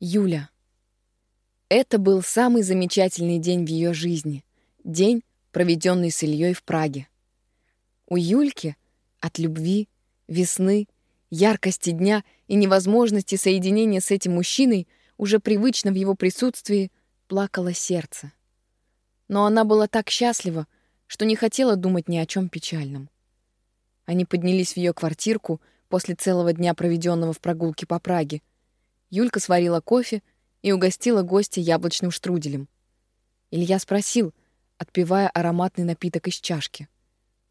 Юля. Это был самый замечательный день в ее жизни. День, проведенный с Ильей в Праге. У Юльки от любви, весны, яркости дня и невозможности соединения с этим мужчиной уже привычно в его присутствии плакало сердце. Но она была так счастлива, что не хотела думать ни о чем печальном. Они поднялись в ее квартирку после целого дня, проведенного в прогулке по Праге, Юлька сварила кофе и угостила гостя яблочным штруделем. Илья спросил, отпивая ароматный напиток из чашки.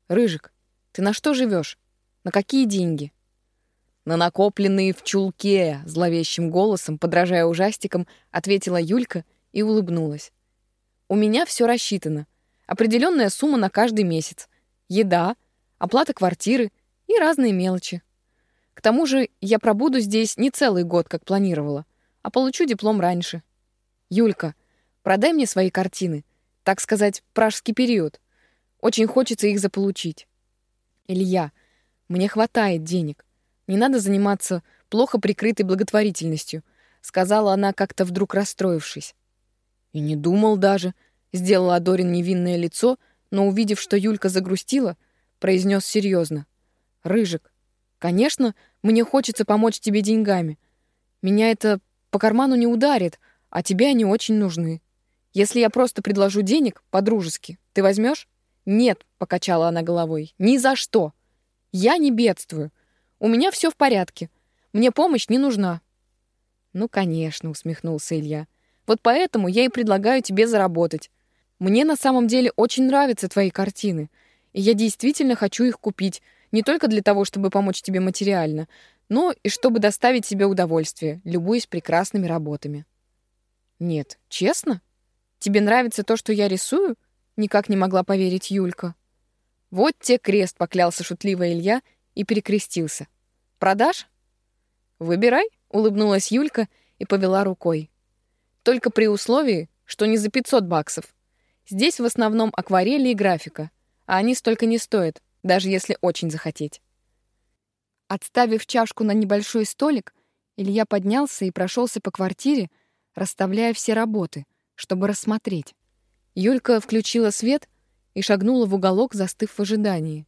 «Рыжик, ты на что живешь? На какие деньги?» «На накопленные в чулке», — зловещим голосом, подражая ужастикам, ответила Юлька и улыбнулась. «У меня все рассчитано. Определенная сумма на каждый месяц. Еда, оплата квартиры и разные мелочи. К тому же я пробуду здесь не целый год, как планировала, а получу диплом раньше. Юлька, продай мне свои картины, так сказать, пражский период. Очень хочется их заполучить. Илья, мне хватает денег. Не надо заниматься плохо прикрытой благотворительностью, сказала она как-то вдруг расстроившись. И не думал даже, сделала Адорин невинное лицо, но увидев, что Юлька загрустила, произнес серьезно: "Рыжик, Конечно, мне хочется помочь тебе деньгами. Меня это по карману не ударит, а тебе они очень нужны. Если я просто предложу денег по-дружески, ты возьмешь? Нет, покачала она головой. Ни за что. Я не бедствую. У меня все в порядке. Мне помощь не нужна. Ну, конечно, усмехнулся Илья. Вот поэтому я и предлагаю тебе заработать. Мне на самом деле очень нравятся твои картины, и я действительно хочу их купить, не только для того, чтобы помочь тебе материально, но и чтобы доставить себе удовольствие, любуясь прекрасными работами. Нет, честно? Тебе нравится то, что я рисую? Никак не могла поверить Юлька. Вот те крест, поклялся шутливо Илья и перекрестился. Продашь? Выбирай, улыбнулась Юлька и повела рукой. Только при условии, что не за 500 баксов. Здесь в основном акварели и графика, а они столько не стоят даже если очень захотеть. Отставив чашку на небольшой столик, Илья поднялся и прошелся по квартире, расставляя все работы, чтобы рассмотреть. Юлька включила свет и шагнула в уголок, застыв в ожидании.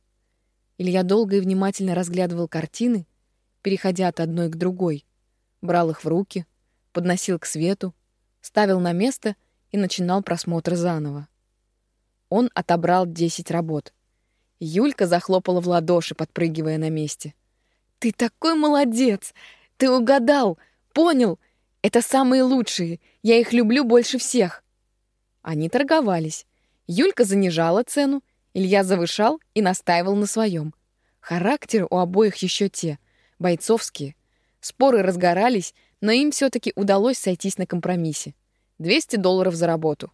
Илья долго и внимательно разглядывал картины, переходя от одной к другой, брал их в руки, подносил к свету, ставил на место и начинал просмотр заново. Он отобрал 10 работ — Юлька захлопала в ладоши, подпрыгивая на месте. «Ты такой молодец! Ты угадал! Понял! Это самые лучшие! Я их люблю больше всех!» Они торговались. Юлька занижала цену, Илья завышал и настаивал на своем. Характеры у обоих еще те, бойцовские. Споры разгорались, но им все-таки удалось сойтись на компромиссе. 200 долларов за работу.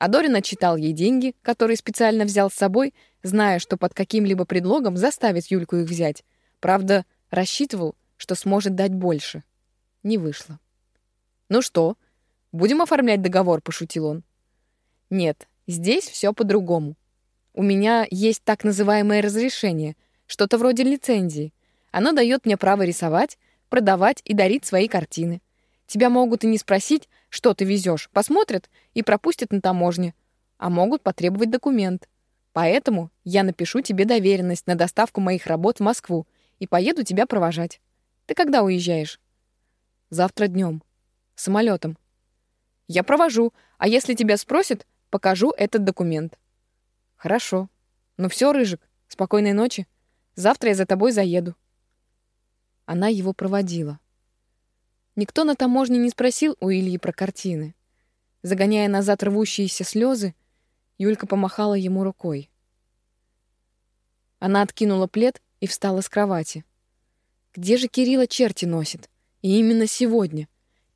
Адорин отчитал ей деньги, которые специально взял с собой, зная, что под каким-либо предлогом заставит Юльку их взять. Правда, рассчитывал, что сможет дать больше. Не вышло. «Ну что, будем оформлять договор?» — пошутил он. «Нет, здесь все по-другому. У меня есть так называемое разрешение, что-то вроде лицензии. Оно дает мне право рисовать, продавать и дарить свои картины. Тебя могут и не спросить, что ты везешь, посмотрят и пропустят на таможне, а могут потребовать документ. Поэтому я напишу тебе доверенность на доставку моих работ в Москву и поеду тебя провожать. Ты когда уезжаешь? Завтра днем. Самолетом. Я провожу, а если тебя спросят, покажу этот документ. Хорошо. Ну все, Рыжик, спокойной ночи. Завтра я за тобой заеду. Она его проводила. Никто на таможне не спросил у Ильи про картины. Загоняя назад рвущиеся слезы, Юлька помахала ему рукой. Она откинула плед и встала с кровати. Где же Кирилла черти носит? И именно сегодня.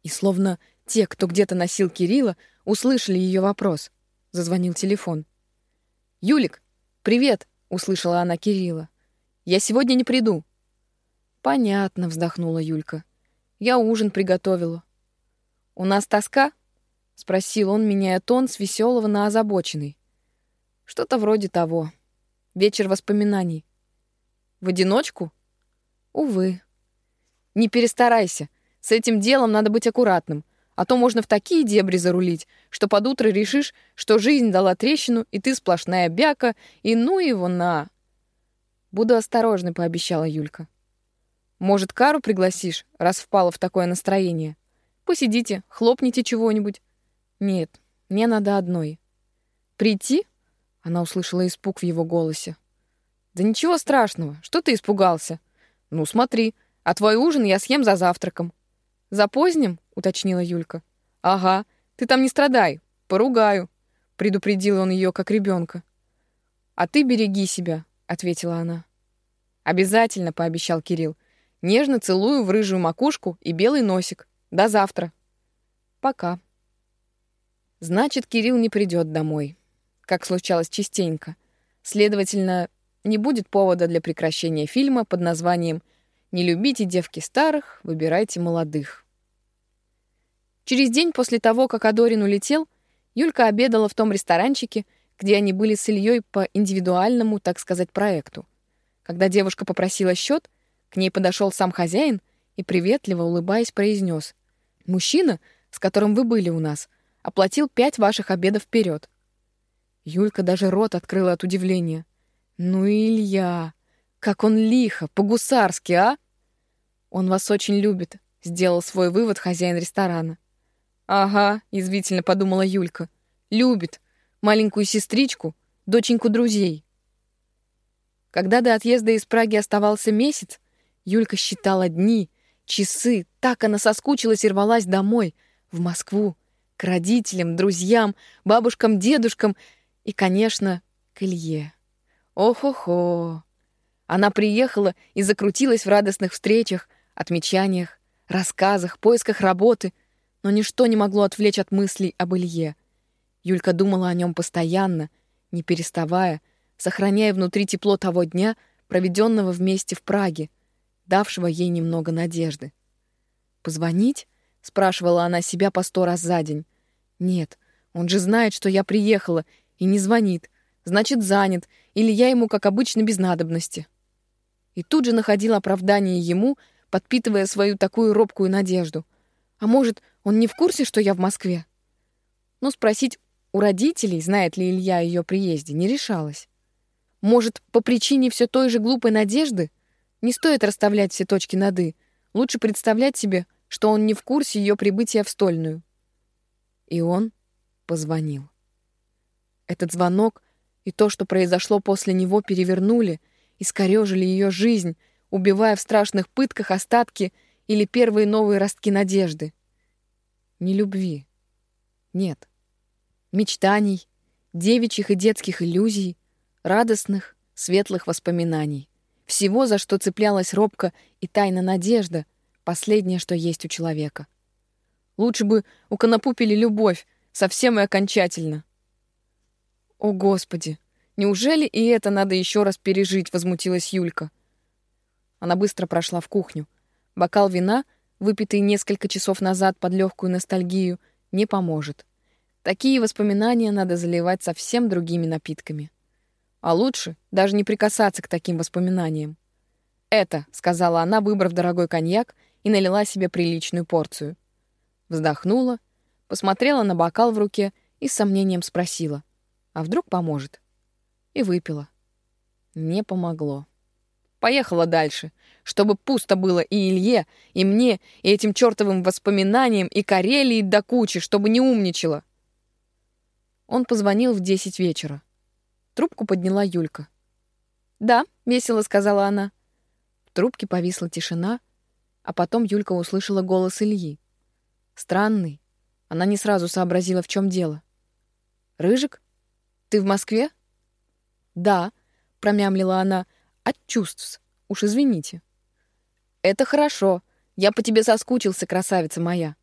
И словно те, кто где-то носил Кирилла, услышали ее вопрос. Зазвонил телефон. «Юлик, привет!» — услышала она Кирилла. «Я сегодня не приду». «Понятно», — вздохнула Юлька. «Я ужин приготовила». «У нас тоска?» — спросил он, меняя тон с веселого на озабоченный. «Что-то вроде того. Вечер воспоминаний». «В одиночку?» «Увы». «Не перестарайся. С этим делом надо быть аккуратным, а то можно в такие дебри зарулить, что под утро решишь, что жизнь дала трещину, и ты сплошная бяка, и ну его на. Буду осторожной, пообещала Юлька. Может, Кару пригласишь, раз впала в такое настроение? Посидите, хлопните чего-нибудь. Нет, мне надо одной. Прийти? Она услышала испуг в его голосе. Да ничего страшного, что ты испугался? Ну, смотри, а твой ужин я съем за завтраком. «За поздним?» — уточнила Юлька. «Ага, ты там не страдай, поругаю», — предупредил он ее как ребенка. «А ты береги себя», — ответила она. «Обязательно», — пообещал Кирилл. «Нежно целую в рыжую макушку и белый носик. До завтра». «Пока». Значит, Кирилл не придет домой, как случалось частенько. Следовательно, не будет повода для прекращения фильма под названием «Не любите девки старых, выбирайте молодых». Через день после того, как Адорин улетел, Юлька обедала в том ресторанчике, где они были с Ильей по индивидуальному, так сказать, проекту. Когда девушка попросила счет, к ней подошел сам хозяин и, приветливо улыбаясь, произнес: «Мужчина, с которым вы были у нас, оплатил пять ваших обедов вперед. Юлька даже рот открыла от удивления. «Ну, Илья, как он лихо, по-гусарски, а?» «Он вас очень любит», — сделал свой вывод хозяин ресторана. «Ага», — извительно подумала Юлька. «Любит. Маленькую сестричку, доченьку друзей». Когда до отъезда из Праги оставался месяц, Юлька считала дни, часы, так она соскучилась и рвалась домой, в Москву, к родителям, друзьям, бабушкам, дедушкам и, конечно, к Илье. Ох-охо! Она приехала и закрутилась в радостных встречах, отмечаниях, рассказах, поисках работы — но ничто не могло отвлечь от мыслей об Илье. Юлька думала о нем постоянно, не переставая, сохраняя внутри тепло того дня, проведенного вместе в Праге, давшего ей немного надежды. «Позвонить?» — спрашивала она себя по сто раз за день. «Нет, он же знает, что я приехала, и не звонит. Значит, занят, или я ему, как обычно, без надобности». И тут же находила оправдание ему, подпитывая свою такую робкую надежду. А может, он не в курсе, что я в Москве? Но спросить у родителей, знает ли Илья о ее приезде, не решалась. Может, по причине все той же глупой надежды? Не стоит расставлять все точки над «и». Лучше представлять себе, что он не в курсе ее прибытия в Стольную. И он позвонил. Этот звонок и то, что произошло после него, перевернули, искорежили ее жизнь, убивая в страшных пытках остатки или первые новые ростки надежды. Не любви. Нет. Мечтаний, девичьих и детских иллюзий, радостных, светлых воспоминаний. Всего, за что цеплялась робко и тайна надежда, последнее, что есть у человека. Лучше бы уконопупили любовь, совсем и окончательно. О, Господи! Неужели и это надо еще раз пережить, возмутилась Юлька. Она быстро прошла в кухню. Бокал вина, выпитый несколько часов назад под легкую ностальгию, не поможет. Такие воспоминания надо заливать совсем другими напитками. А лучше даже не прикасаться к таким воспоминаниям. «Это», — сказала она, выбрав дорогой коньяк, и налила себе приличную порцию. Вздохнула, посмотрела на бокал в руке и с сомнением спросила, «А вдруг поможет?» И выпила. Не помогло. Поехала дальше, чтобы пусто было и Илье, и мне, и этим чертовым воспоминаниям, и Карелии до кучи, чтобы не умничала. Он позвонил в десять вечера. Трубку подняла Юлька. «Да», — весело сказала она. В трубке повисла тишина, а потом Юлька услышала голос Ильи. Странный. Она не сразу сообразила, в чем дело. «Рыжик, ты в Москве?» «Да», — промямлила она, от чувств. Уж извините. Это хорошо. Я по тебе соскучился, красавица моя.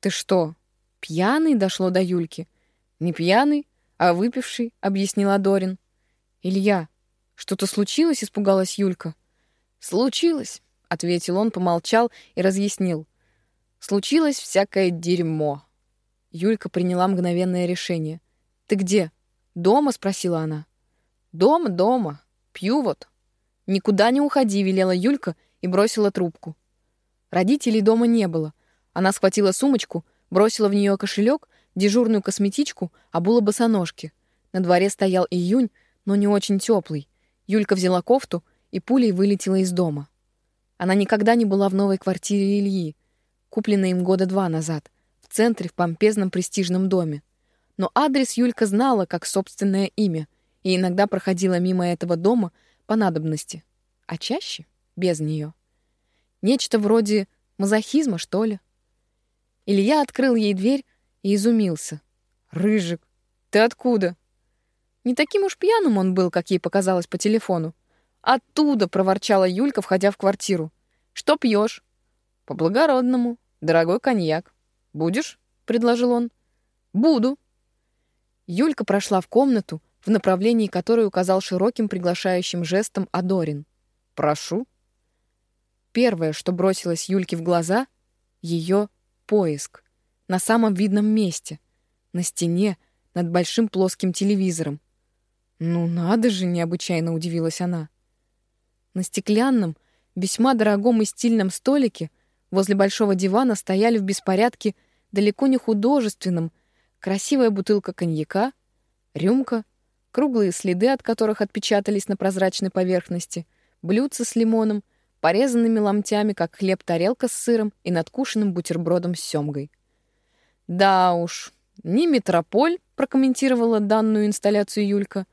Ты что, пьяный дошло до Юльки? Не пьяный, а выпивший, объяснила Дорин. Илья, что-то случилось, испугалась Юлька. Случилось, ответил он, помолчал и разъяснил. Случилось всякое дерьмо. Юлька приняла мгновенное решение. Ты где? Дома, спросила она. Дома, дома. Пью вот. «Никуда не уходи», — велела Юлька и бросила трубку. Родителей дома не было. Она схватила сумочку, бросила в нее кошелек, дежурную косметичку, обула босоножки. На дворе стоял июнь, но не очень теплый. Юлька взяла кофту и пулей вылетела из дома. Она никогда не была в новой квартире Ильи, купленной им года два назад, в центре, в помпезном престижном доме. Но адрес Юлька знала как собственное имя и иногда проходила мимо этого дома по надобности, а чаще — без нее. Нечто вроде мазохизма, что ли. Илья открыл ей дверь и изумился. «Рыжик, ты откуда?» Не таким уж пьяным он был, как ей показалось по телефону. «Оттуда!» — проворчала Юлька, входя в квартиру. «Что пьешь?» «По-благородному. Дорогой коньяк. Будешь?» — предложил он. «Буду». Юлька прошла в комнату, в направлении которой указал широким приглашающим жестом Адорин. «Прошу». Первое, что бросилось Юльке в глаза — ее поиск. На самом видном месте. На стене, над большим плоским телевизором. «Ну надо же!» — необычайно удивилась она. На стеклянном, весьма дорогом и стильном столике возле большого дивана стояли в беспорядке далеко не художественном красивая бутылка коньяка, рюмка, круглые следы, от которых отпечатались на прозрачной поверхности, блюдце с лимоном, порезанными ломтями, как хлеб тарелка с сыром и надкушенным бутербродом с семгой. «Да уж, не метрополь», — прокомментировала данную инсталляцию Юлька.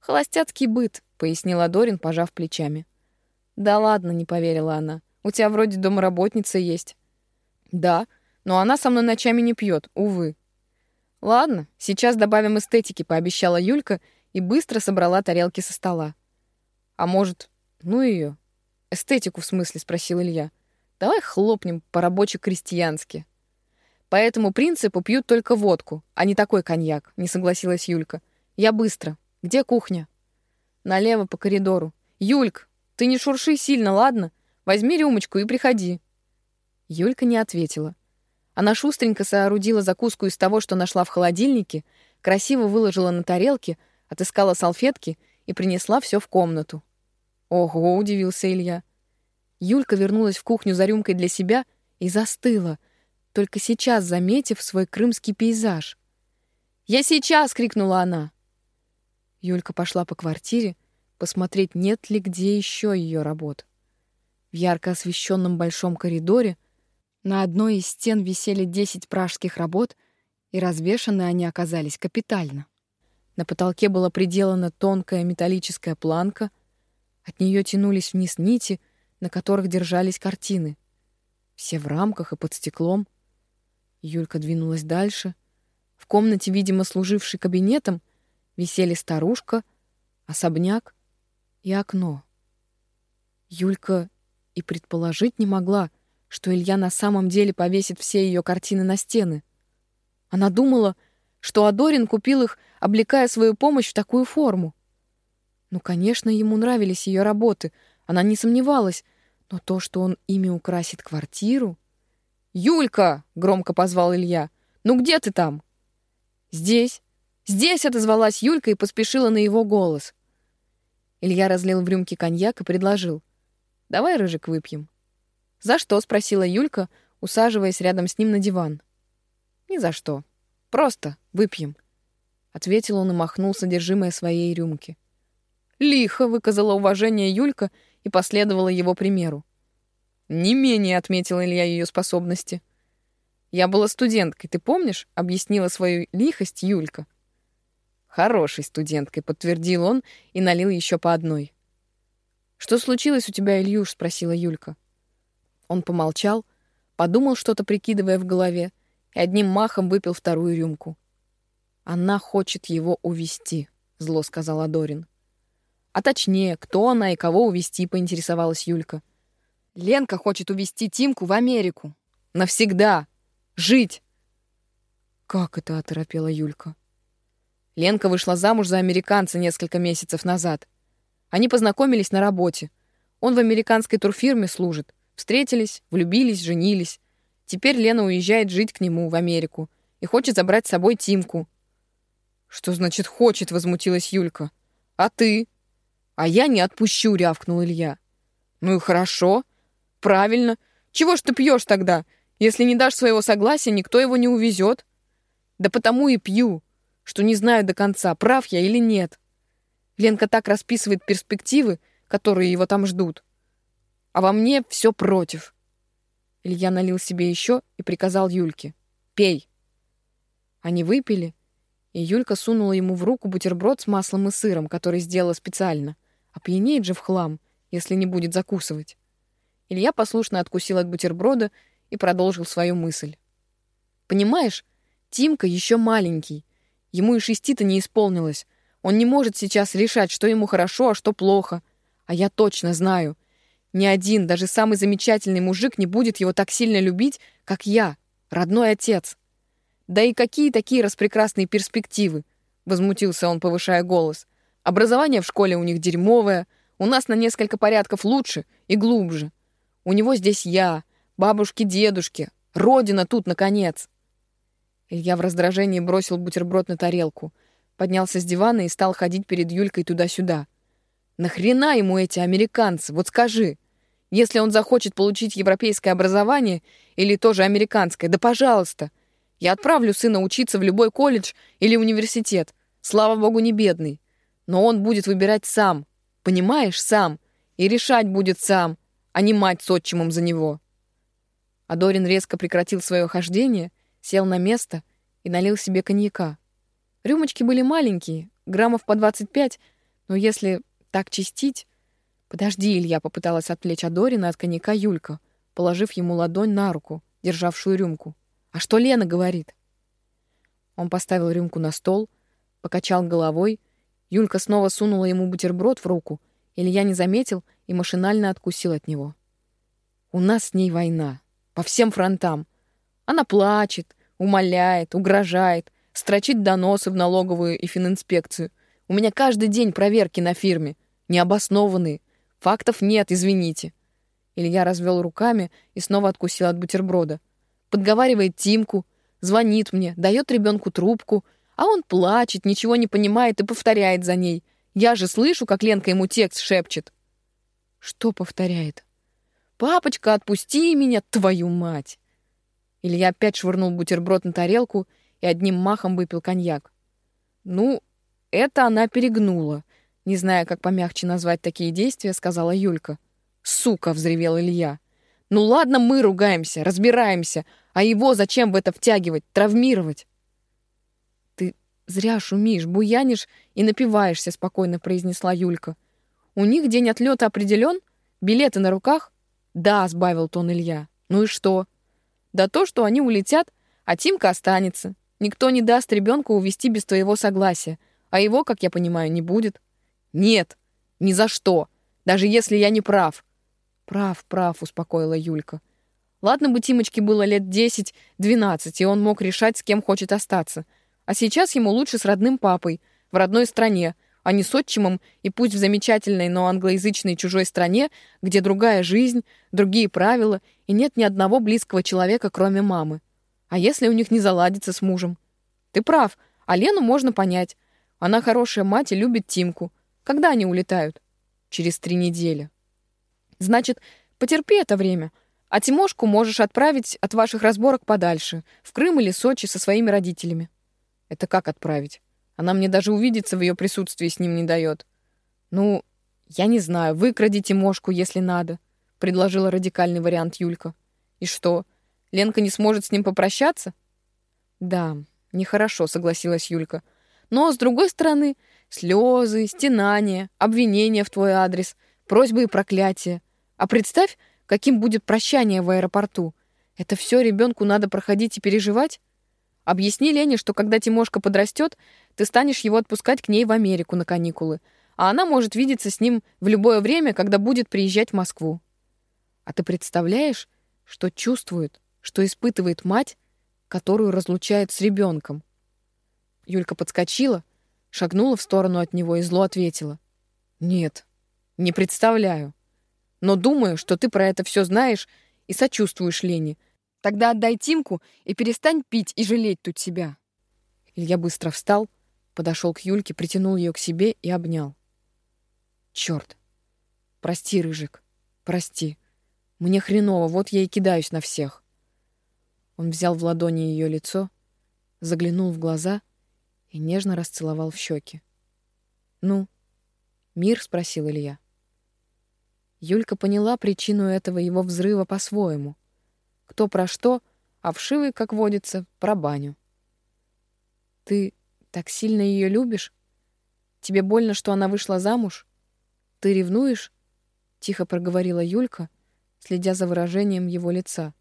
«Холостяцкий быт», — пояснила Дорин, пожав плечами. «Да ладно», — не поверила она. «У тебя вроде домработница есть». «Да, но она со мной ночами не пьет, увы». «Ладно, сейчас добавим эстетики», — пообещала Юлька и быстро собрала тарелки со стола. «А может, ну ее? «Эстетику, в смысле?» — спросил Илья. «Давай хлопнем по-рабоче-крестьянски». «По этому принципу пьют только водку, а не такой коньяк», — не согласилась Юлька. «Я быстро. Где кухня?» «Налево по коридору. Юльк, ты не шурши сильно, ладно? Возьми рюмочку и приходи». Юлька не ответила. Она шустренько соорудила закуску из того, что нашла в холодильнике, красиво выложила на тарелки, отыскала салфетки и принесла все в комнату. «Ого!» — удивился Илья. Юлька вернулась в кухню за рюмкой для себя и застыла, только сейчас заметив свой крымский пейзаж. «Я сейчас!» — крикнула она. Юлька пошла по квартире, посмотреть, нет ли где еще ее работ. В ярко освещенном большом коридоре на одной из стен висели десять пражских работ, и развешаны они оказались капитально. На потолке была приделана тонкая металлическая планка, от нее тянулись вниз нити, на которых держались картины. Все в рамках и под стеклом. Юлька двинулась дальше. В комнате, видимо, служившей кабинетом, висели старушка, особняк и окно. Юлька и предположить не могла, что Илья на самом деле повесит все ее картины на стены. Она думала, что Адорин купил их, облекая свою помощь в такую форму. Ну, конечно, ему нравились ее работы, она не сомневалась, но то, что он ими украсит квартиру... «Юлька!» — громко позвал Илья. «Ну где ты там?» «Здесь». «Здесь!» — отозвалась Юлька и поспешила на его голос. Илья разлил в рюмке коньяк и предложил. «Давай, Рыжик, выпьем». «За что?» — спросила Юлька, усаживаясь рядом с ним на диван. «Ни за что. Просто выпьем», — ответил он и махнул содержимое своей рюмки. «Лихо!» — выказала уважение Юлька и последовала его примеру. Не менее отметил Илья ее способности. «Я была студенткой, ты помнишь?» — объяснила свою лихость Юлька. Хорошей студенткой, подтвердил он и налил еще по одной. Что случилось у тебя, Ильюш? спросила Юлька. Он помолчал, подумал что-то, прикидывая в голове, и одним махом выпил вторую рюмку. Она хочет его увести, зло сказала Дорин. А точнее, кто она и кого увести, поинтересовалась Юлька. Ленка хочет увести Тимку в Америку. Навсегда. Жить. Как это оторопела Юлька? Ленка вышла замуж за американца несколько месяцев назад. Они познакомились на работе. Он в американской турфирме служит. Встретились, влюбились, женились. Теперь Лена уезжает жить к нему в Америку и хочет забрать с собой Тимку. «Что значит «хочет»?» — возмутилась Юлька. «А ты?» «А я не отпущу», — рявкнул Илья. «Ну и хорошо. Правильно. Чего ж ты пьешь тогда? Если не дашь своего согласия, никто его не увезет. Да потому и пью, что не знаю до конца, прав я или нет. Ленка так расписывает перспективы, которые его там ждут. А во мне все против. Илья налил себе еще и приказал Юльке. «Пей». Они выпили, и Юлька сунула ему в руку бутерброд с маслом и сыром, который сделала специально. А пьянеет же в хлам, если не будет закусывать. Илья послушно откусил от бутерброда и продолжил свою мысль. «Понимаешь, Тимка еще маленький. Ему и шести-то не исполнилось. Он не может сейчас решать, что ему хорошо, а что плохо. А я точно знаю. Ни один, даже самый замечательный мужик не будет его так сильно любить, как я, родной отец. Да и какие такие распрекрасные перспективы? Возмутился он, повышая голос. Образование в школе у них дерьмовое, у нас на несколько порядков лучше и глубже. У него здесь я, бабушки, дедушки, родина тут, наконец. Илья в раздражении бросил бутерброд на тарелку, поднялся с дивана и стал ходить перед Юлькой туда-сюда. Нахрена ему эти американцы, вот скажи? Если он захочет получить европейское образование или тоже американское, да пожалуйста. Я отправлю сына учиться в любой колледж или университет. Слава богу, не бедный. Но он будет выбирать сам. Понимаешь, сам. И решать будет сам, а не мать с отчимом за него. Адорин резко прекратил свое хождение, сел на место и налил себе коньяка. Рюмочки были маленькие, граммов по 25, но если так чистить... Подожди, Илья попыталась отвлечь Адорина от коньяка Юлька, положив ему ладонь на руку, державшую рюмку. А что Лена говорит? Он поставил рюмку на стол, покачал головой. Юлька снова сунула ему бутерброд в руку. Илья не заметил и машинально откусил от него. У нас с ней война. По всем фронтам. Она плачет, умоляет, угрожает, строчит доносы в налоговую и фининспекцию. У меня каждый день проверки на фирме необоснованные. Фактов нет, извините. Илья развел руками и снова откусил от бутерброда. Подговаривает Тимку, звонит мне, дает ребенку трубку, а он плачет, ничего не понимает и повторяет за ней. Я же слышу, как Ленка ему текст шепчет. Что повторяет? «Папочка, отпусти меня, твою мать!» Илья опять швырнул бутерброд на тарелку и одним махом выпил коньяк. Ну, это она перегнула. Не зная, как помягче назвать такие действия, сказала Юлька. «Сука!» — взревел Илья. «Ну ладно, мы ругаемся, разбираемся, а его зачем в это втягивать, травмировать?» «Ты зря шумишь, буянишь и напиваешься», — спокойно произнесла Юлька. «У них день отлета определен? Билеты на руках?» «Да», — сбавил тон Илья. «Ну и что?» «Да то, что они улетят, а Тимка останется. Никто не даст ребенка увести без твоего согласия, а его, как я понимаю, не будет». «Нет, ни за что, даже если я не прав». «Прав, прав», — успокоила Юлька. «Ладно бы Тимочке было лет десять-двенадцать, и он мог решать, с кем хочет остаться. А сейчас ему лучше с родным папой, в родной стране, а не с отчимом и пусть в замечательной, но англоязычной чужой стране, где другая жизнь, другие правила и нет ни одного близкого человека, кроме мамы. А если у них не заладится с мужем? Ты прав, а Лену можно понять. Она хорошая мать и любит Тимку. Когда они улетают? Через три недели. Значит, потерпи это время. А Тимошку можешь отправить от ваших разборок подальше, в Крым или Сочи со своими родителями. Это как отправить? Она мне даже увидеться в ее присутствии с ним не дает. Ну, я не знаю, выкради Тимошку, если надо, предложила радикальный вариант Юлька. И что, Ленка не сможет с ним попрощаться? Да, нехорошо, согласилась Юлька. Но, с другой стороны, Слезы, стенания, обвинения в твой адрес, просьбы и проклятия. А представь, каким будет прощание в аэропорту. Это все ребенку надо проходить и переживать? Объясни Лене, что когда Тимошка подрастет, ты станешь его отпускать к ней в Америку на каникулы, а она может видеться с ним в любое время, когда будет приезжать в Москву. А ты представляешь, что чувствует, что испытывает мать, которую разлучают с ребенком? Юлька подскочила, шагнула в сторону от него и зло ответила. «Нет, не представляю. Но думаю, что ты про это все знаешь и сочувствуешь Лене. Тогда отдай Тимку и перестань пить и жалеть тут себя». Илья быстро встал, подошел к Юльке, притянул ее к себе и обнял. «Черт! Прости, Рыжик, прости. Мне хреново, вот я и кидаюсь на всех. Он взял в ладони ее лицо, заглянул в глаза и нежно расцеловал в щеки. «Ну, мир?» — спросил Илья. Юлька поняла причину этого его взрыва по-своему. Кто про что, а вшивый, как водится, про баню. «Ты так сильно ее любишь? Тебе больно, что она вышла замуж? Ты ревнуешь?» — тихо проговорила Юлька, следя за выражением его лица.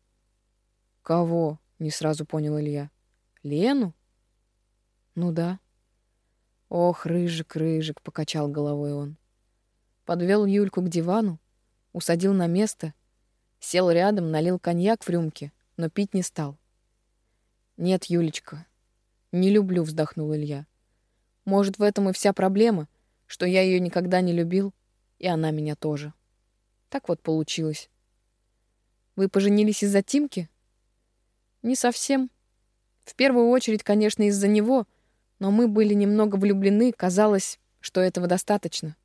«Кого?» — не сразу понял Илья. «Лену?» «Ну да». «Ох, рыжик, рыжик!» — покачал головой он. Подвел Юльку к дивану, усадил на место, сел рядом, налил коньяк в рюмке, но пить не стал. «Нет, Юлечка, не люблю», — вздохнул Илья. «Может, в этом и вся проблема, что я ее никогда не любил, и она меня тоже. Так вот получилось». «Вы поженились из-за Тимки?» «Не совсем. В первую очередь, конечно, из-за него, но мы были немного влюблены, казалось, что этого достаточно.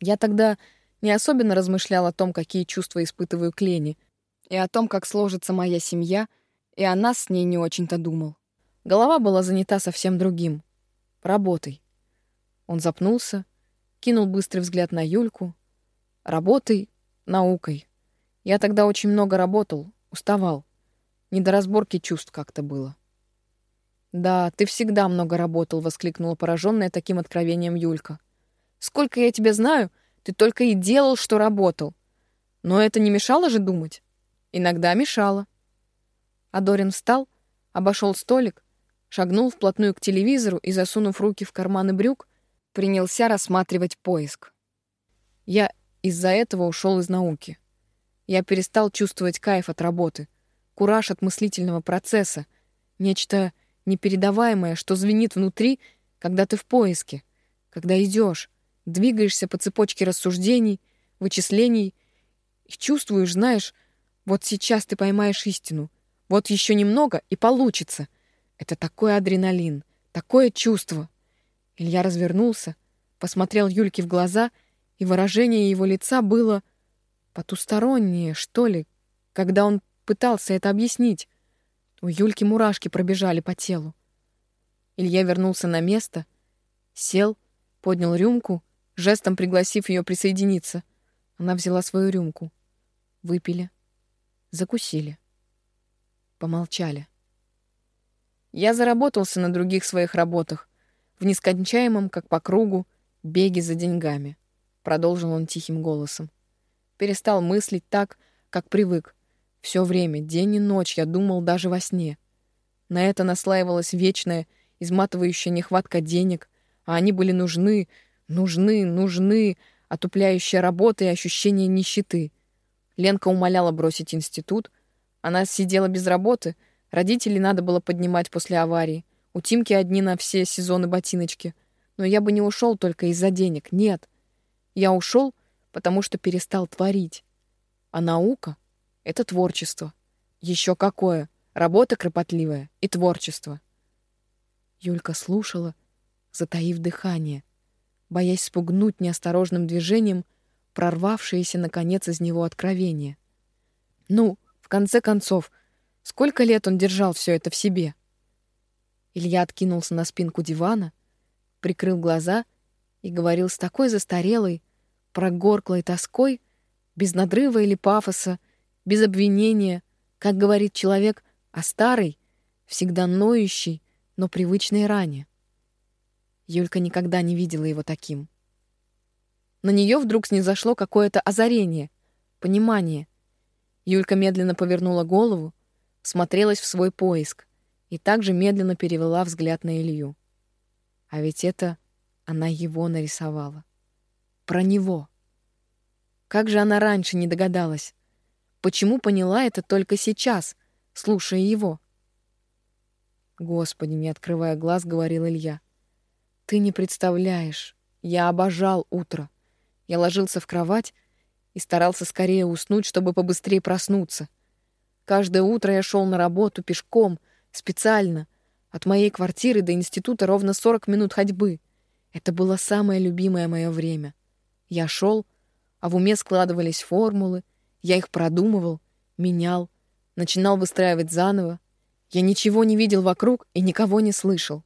Я тогда не особенно размышлял о том, какие чувства испытываю к Лене, и о том, как сложится моя семья, и о нас с ней не очень-то думал. Голова была занята совсем другим — работой. Он запнулся, кинул быстрый взгляд на Юльку. Работой, наукой. Я тогда очень много работал, уставал. Не до разборки чувств как-то было. «Да, ты всегда много работал», — воскликнула пораженная таким откровением Юлька. «Сколько я тебя знаю, ты только и делал, что работал. Но это не мешало же думать? Иногда мешало. А Дорин встал, обошел столик, шагнул вплотную к телевизору и, засунув руки в карманы брюк, принялся рассматривать поиск. Я из-за этого ушел из науки. Я перестал чувствовать кайф от работы, кураж от мыслительного процесса, нечто непередаваемое, что звенит внутри, когда ты в поиске, когда идешь, Двигаешься по цепочке рассуждений, вычислений и чувствуешь, знаешь, вот сейчас ты поймаешь истину. Вот еще немного и получится. Это такой адреналин, такое чувство. Илья развернулся, посмотрел Юльке в глаза, и выражение его лица было потустороннее, что ли, когда он пытался это объяснить. У Юльки мурашки пробежали по телу. Илья вернулся на место, сел, поднял рюмку жестом пригласив ее присоединиться. Она взяла свою рюмку. Выпили. Закусили. Помолчали. Я заработался на других своих работах, в нескончаемом, как по кругу, беге за деньгами. Продолжил он тихим голосом. Перестал мыслить так, как привык. Все время, день и ночь я думал даже во сне. На это наслаивалась вечная, изматывающая нехватка денег, а они были нужны, Нужны, нужны отупляющая работа и ощущение нищеты. Ленка умоляла бросить институт. Она сидела без работы. Родителей надо было поднимать после аварии. У Тимки одни на все сезоны ботиночки. Но я бы не ушел только из-за денег. Нет. Я ушел, потому что перестал творить. А наука — это творчество. Еще какое. Работа кропотливая и творчество. Юлька слушала, затаив дыхание боясь спугнуть неосторожным движением прорвавшееся, наконец, из него откровение. Ну, в конце концов, сколько лет он держал все это в себе? Илья откинулся на спинку дивана, прикрыл глаза и говорил с такой застарелой, прогорклой тоской, без надрыва или пафоса, без обвинения, как говорит человек о старой, всегда ноющей, но привычной ране. Юлька никогда не видела его таким. На нее вдруг снизошло какое-то озарение, понимание. Юлька медленно повернула голову, смотрелась в свой поиск и также медленно перевела взгляд на Илью. А ведь это она его нарисовала. Про него. Как же она раньше не догадалась? Почему поняла это только сейчас, слушая его? Господи, не открывая глаз, говорил Илья. Ты не представляешь. Я обожал утро. Я ложился в кровать и старался скорее уснуть, чтобы побыстрее проснуться. Каждое утро я шел на работу пешком, специально. От моей квартиры до института ровно 40 минут ходьбы. Это было самое любимое мое время. Я шел, а в уме складывались формулы, Я их продумывал, менял, начинал выстраивать заново. Я ничего не видел вокруг и никого не слышал.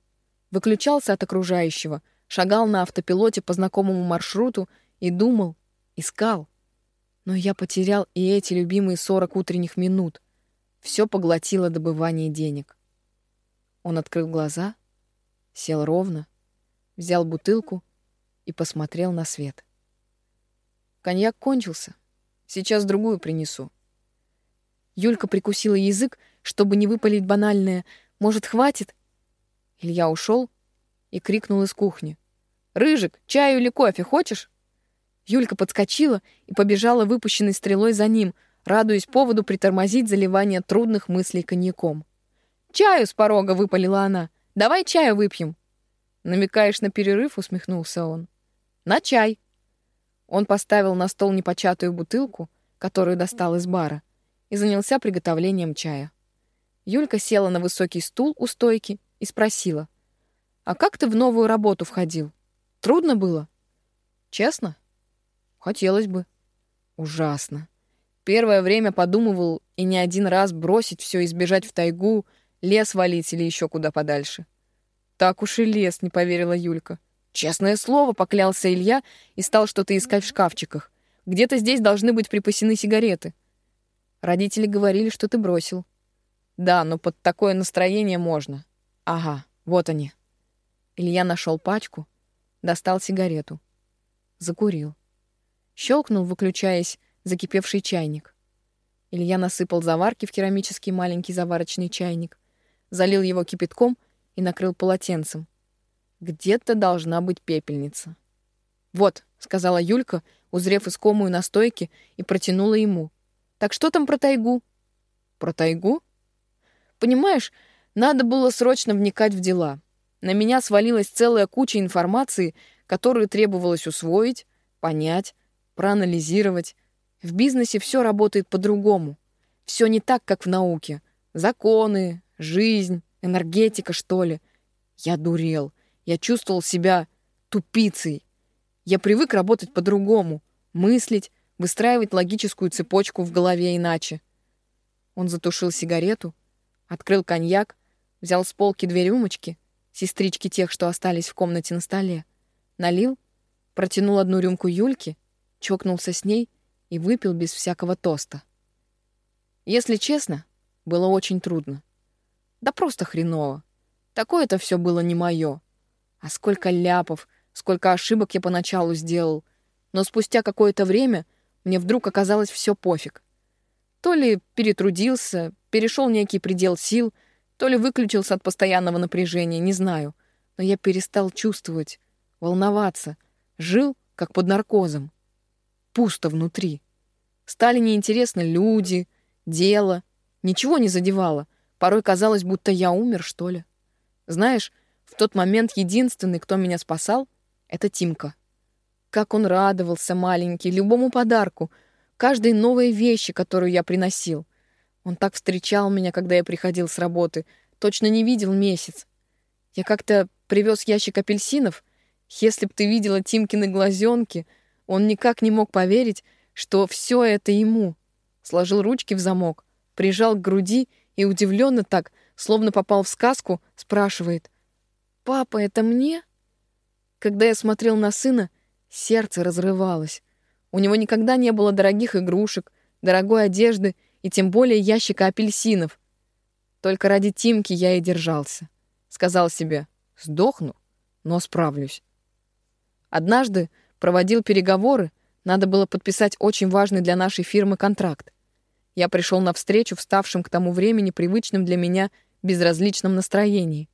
Выключался от окружающего, шагал на автопилоте по знакомому маршруту и думал, искал. Но я потерял и эти любимые сорок утренних минут. Все поглотило добывание денег. Он открыл глаза, сел ровно, взял бутылку и посмотрел на свет. Коньяк кончился. Сейчас другую принесу. Юлька прикусила язык, чтобы не выпалить банальное «Может, хватит?» Илья ушел и крикнул из кухни. «Рыжик, чаю или кофе хочешь?» Юлька подскочила и побежала выпущенной стрелой за ним, радуясь поводу притормозить заливание трудных мыслей коньяком. «Чаю с порога!» — выпалила она. «Давай чаю выпьем!» «Намекаешь на перерыв?» — усмехнулся он. «На чай!» Он поставил на стол непочатую бутылку, которую достал из бара, и занялся приготовлением чая. Юлька села на высокий стул у стойки и спросила. «А как ты в новую работу входил? Трудно было?» «Честно?» «Хотелось бы». «Ужасно. Первое время подумывал и не один раз бросить все и сбежать в тайгу, лес валить или еще куда подальше». «Так уж и лес», — не поверила Юлька. «Честное слово», — поклялся Илья и стал что-то искать в шкафчиках. «Где-то здесь должны быть припасены сигареты». Родители говорили, что ты бросил. Да, но под такое настроение можно. Ага, вот они. Илья нашел пачку, достал сигарету. Закурил. Щелкнул, выключаясь, закипевший чайник. Илья насыпал заварки в керамический маленький заварочный чайник, залил его кипятком и накрыл полотенцем. Где-то должна быть пепельница. «Вот», — сказала Юлька, узрев искомую на стойке, и протянула ему. «Так что там про тайгу?» «Про тайгу?» Понимаешь, надо было срочно вникать в дела. На меня свалилась целая куча информации, которую требовалось усвоить, понять, проанализировать. В бизнесе все работает по-другому. Все не так, как в науке. Законы, жизнь, энергетика, что ли. Я дурел. Я чувствовал себя тупицей. Я привык работать по-другому, мыслить, выстраивать логическую цепочку в голове иначе. Он затушил сигарету, Открыл коньяк, взял с полки две рюмочки, сестрички тех, что остались в комнате на столе, налил, протянул одну рюмку Юльке, чокнулся с ней и выпил без всякого тоста. Если честно, было очень трудно. Да просто хреново. Такое-то все было не мое. А сколько ляпов, сколько ошибок я поначалу сделал. Но спустя какое-то время мне вдруг оказалось все пофиг. То ли перетрудился, перешел некий предел сил, то ли выключился от постоянного напряжения, не знаю. Но я перестал чувствовать, волноваться, жил как под наркозом. Пусто внутри. Стали неинтересны люди, дело, ничего не задевало. Порой казалось, будто я умер, что ли. Знаешь, в тот момент единственный, кто меня спасал, это Тимка. Как он радовался, маленький, любому подарку, каждой новой вещи, которую я приносил. Он так встречал меня, когда я приходил с работы. Точно не видел месяц. Я как-то привез ящик апельсинов. Если б ты видела Тимкины глазенки, он никак не мог поверить, что все это ему. Сложил ручки в замок, прижал к груди и удивленно так, словно попал в сказку, спрашивает. «Папа, это мне?» Когда я смотрел на сына, сердце разрывалось. У него никогда не было дорогих игрушек, дорогой одежды и тем более ящика апельсинов. Только ради Тимки я и держался. Сказал себе, сдохну, но справлюсь. Однажды проводил переговоры, надо было подписать очень важный для нашей фирмы контракт. Я пришел на встречу в ставшем к тому времени привычным для меня безразличном настроении.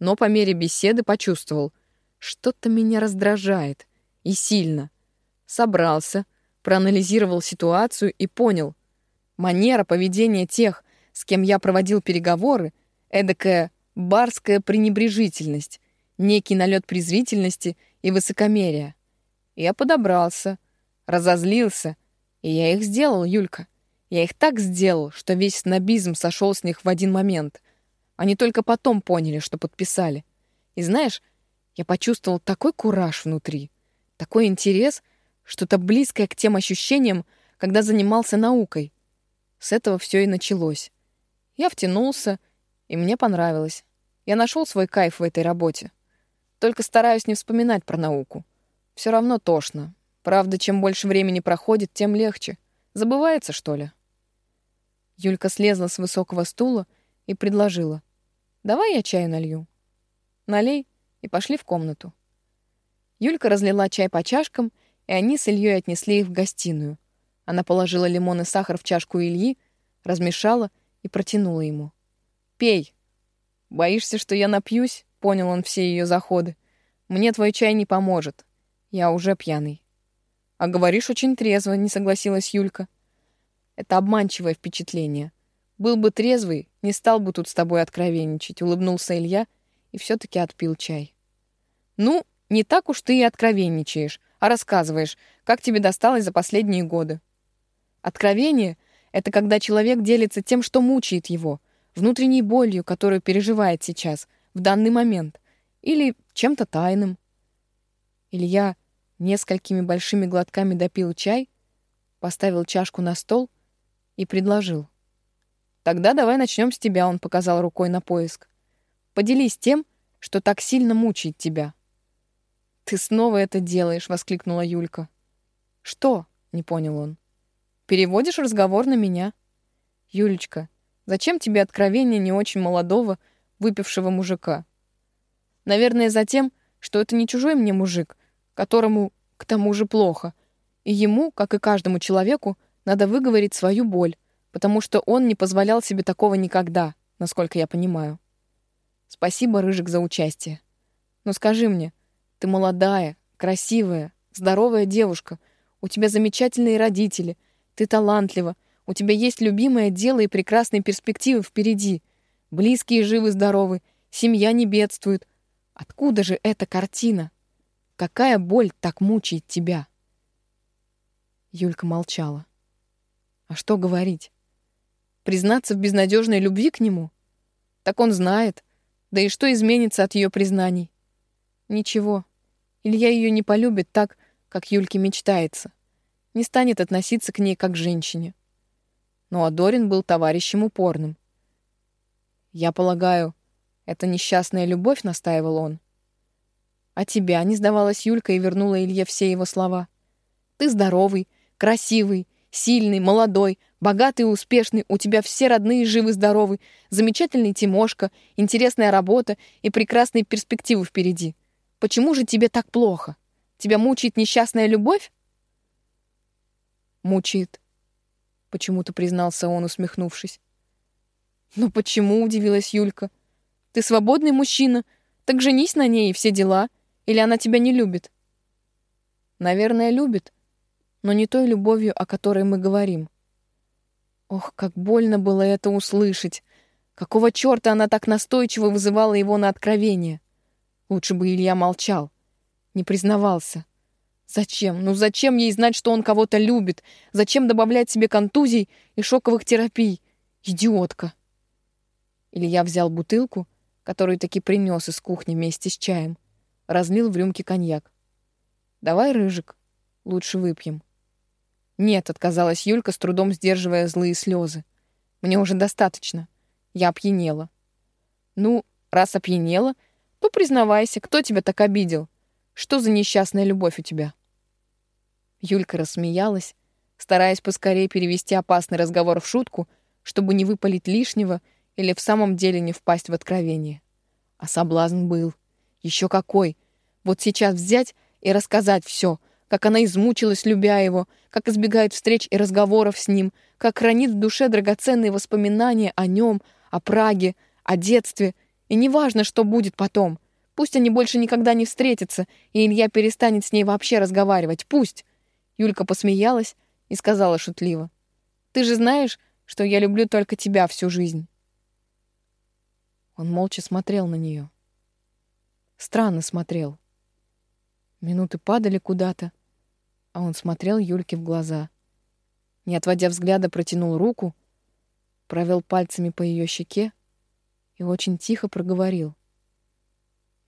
Но по мере беседы почувствовал, что-то меня раздражает. И сильно. Собрался, проанализировал ситуацию и понял, Манера поведения тех, с кем я проводил переговоры, эдакая барская пренебрежительность, некий налет презрительности и высокомерия. Я подобрался, разозлился, и я их сделал, Юлька. Я их так сделал, что весь снобизм сошел с них в один момент. Они только потом поняли, что подписали. И знаешь, я почувствовал такой кураж внутри, такой интерес, что-то близкое к тем ощущениям, когда занимался наукой. С этого все и началось. Я втянулся, и мне понравилось. Я нашел свой кайф в этой работе. Только стараюсь не вспоминать про науку. Все равно тошно. Правда, чем больше времени проходит, тем легче. Забывается, что ли? Юлька слезла с высокого стула и предложила. «Давай я чаю налью». «Налей» и пошли в комнату. Юлька разлила чай по чашкам, и они с Ильей отнесли их в гостиную. Она положила лимон и сахар в чашку Ильи, размешала и протянула ему. «Пей. Боишься, что я напьюсь?» — понял он все ее заходы. «Мне твой чай не поможет. Я уже пьяный». «А говоришь очень трезво», — не согласилась Юлька. Это обманчивое впечатление. Был бы трезвый, не стал бы тут с тобой откровенничать, улыбнулся Илья и все таки отпил чай. Ну, не так уж ты и откровенничаешь, а рассказываешь, как тебе досталось за последние годы. Откровение — это когда человек делится тем, что мучает его, внутренней болью, которую переживает сейчас, в данный момент, или чем-то тайным. Илья несколькими большими глотками допил чай, поставил чашку на стол и предложил. «Тогда давай начнем с тебя», — он показал рукой на поиск. «Поделись тем, что так сильно мучает тебя». «Ты снова это делаешь», — воскликнула Юлька. «Что?» — не понял он. «Переводишь разговор на меня». «Юлечка, зачем тебе откровение не очень молодого, выпившего мужика?» «Наверное, за тем, что это не чужой мне мужик, которому к тому же плохо, и ему, как и каждому человеку, надо выговорить свою боль, потому что он не позволял себе такого никогда, насколько я понимаю. Спасибо, Рыжик, за участие. Но скажи мне, ты молодая, красивая, здоровая девушка, у тебя замечательные родители, ты талантлива, у тебя есть любимое дело и прекрасные перспективы впереди. Близкие живы-здоровы, семья не бедствует. Откуда же эта картина? Какая боль так мучает тебя? Юлька молчала. А что говорить? Признаться в безнадежной любви к нему? Так он знает. Да и что изменится от ее признаний? Ничего. Илья ее не полюбит так, как Юльке мечтается. Не станет относиться к ней как к женщине. Но Адорин был товарищем упорным. «Я полагаю, это несчастная любовь», — настаивал он. «А тебя не сдавалась Юлька и вернула Илье все его слова. Ты здоровый, красивый, Сильный, молодой, богатый и успешный, у тебя все родные живы-здоровы, замечательный Тимошка, интересная работа и прекрасные перспективы впереди. Почему же тебе так плохо? Тебя мучает несчастная любовь? Мучает, почему-то признался он, усмехнувшись. «Ну почему?» — удивилась Юлька. «Ты свободный мужчина, так женись на ней и все дела. Или она тебя не любит?» «Наверное, любит», но не той любовью, о которой мы говорим. Ох, как больно было это услышать. Какого чёрта она так настойчиво вызывала его на откровение? Лучше бы Илья молчал, не признавался. Зачем? Ну зачем ей знать, что он кого-то любит? Зачем добавлять себе контузий и шоковых терапий? Идиотка. Илья взял бутылку, которую таки принес из кухни вместе с чаем, разлил в рюмки коньяк. «Давай, Рыжик, лучше выпьем». «Нет», — отказалась Юлька, с трудом сдерживая злые слезы. «Мне уже достаточно. Я опьянела». «Ну, раз опьянела, то признавайся, кто тебя так обидел? Что за несчастная любовь у тебя?» Юлька рассмеялась, стараясь поскорее перевести опасный разговор в шутку, чтобы не выпалить лишнего или в самом деле не впасть в откровение. А соблазн был. Еще какой! Вот сейчас взять и рассказать все, как она измучилась, любя его, как избегает встреч и разговоров с ним, как хранит в душе драгоценные воспоминания о нем, о Праге, о детстве. И неважно, что будет потом. Пусть они больше никогда не встретятся, и Илья перестанет с ней вообще разговаривать. Пусть. Юлька посмеялась и сказала шутливо. «Ты же знаешь, что я люблю только тебя всю жизнь». Он молча смотрел на нее. Странно смотрел. Минуты падали куда-то, а он смотрел Юльке в глаза. Не отводя взгляда, протянул руку, провел пальцами по ее щеке и очень тихо проговорил.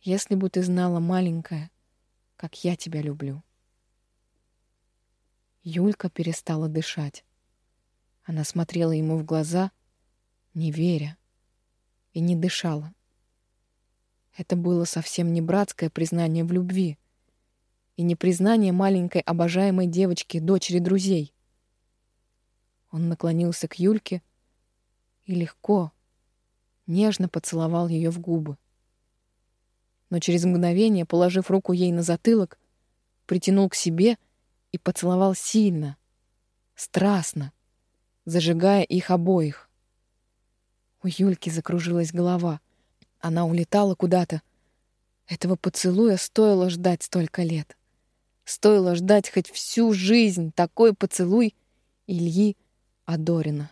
«Если бы ты знала, маленькая, как я тебя люблю». Юлька перестала дышать. Она смотрела ему в глаза, не веря, и не дышала. Это было совсем не братское признание в любви и не признание маленькой обожаемой девочки, дочери друзей. Он наклонился к Юльке и легко, нежно поцеловал ее в губы. Но через мгновение, положив руку ей на затылок, притянул к себе и поцеловал сильно, страстно, зажигая их обоих. У Юльки закружилась голова. Она улетала куда-то. Этого поцелуя стоило ждать столько лет. Стоило ждать хоть всю жизнь такой поцелуй Ильи Адорина.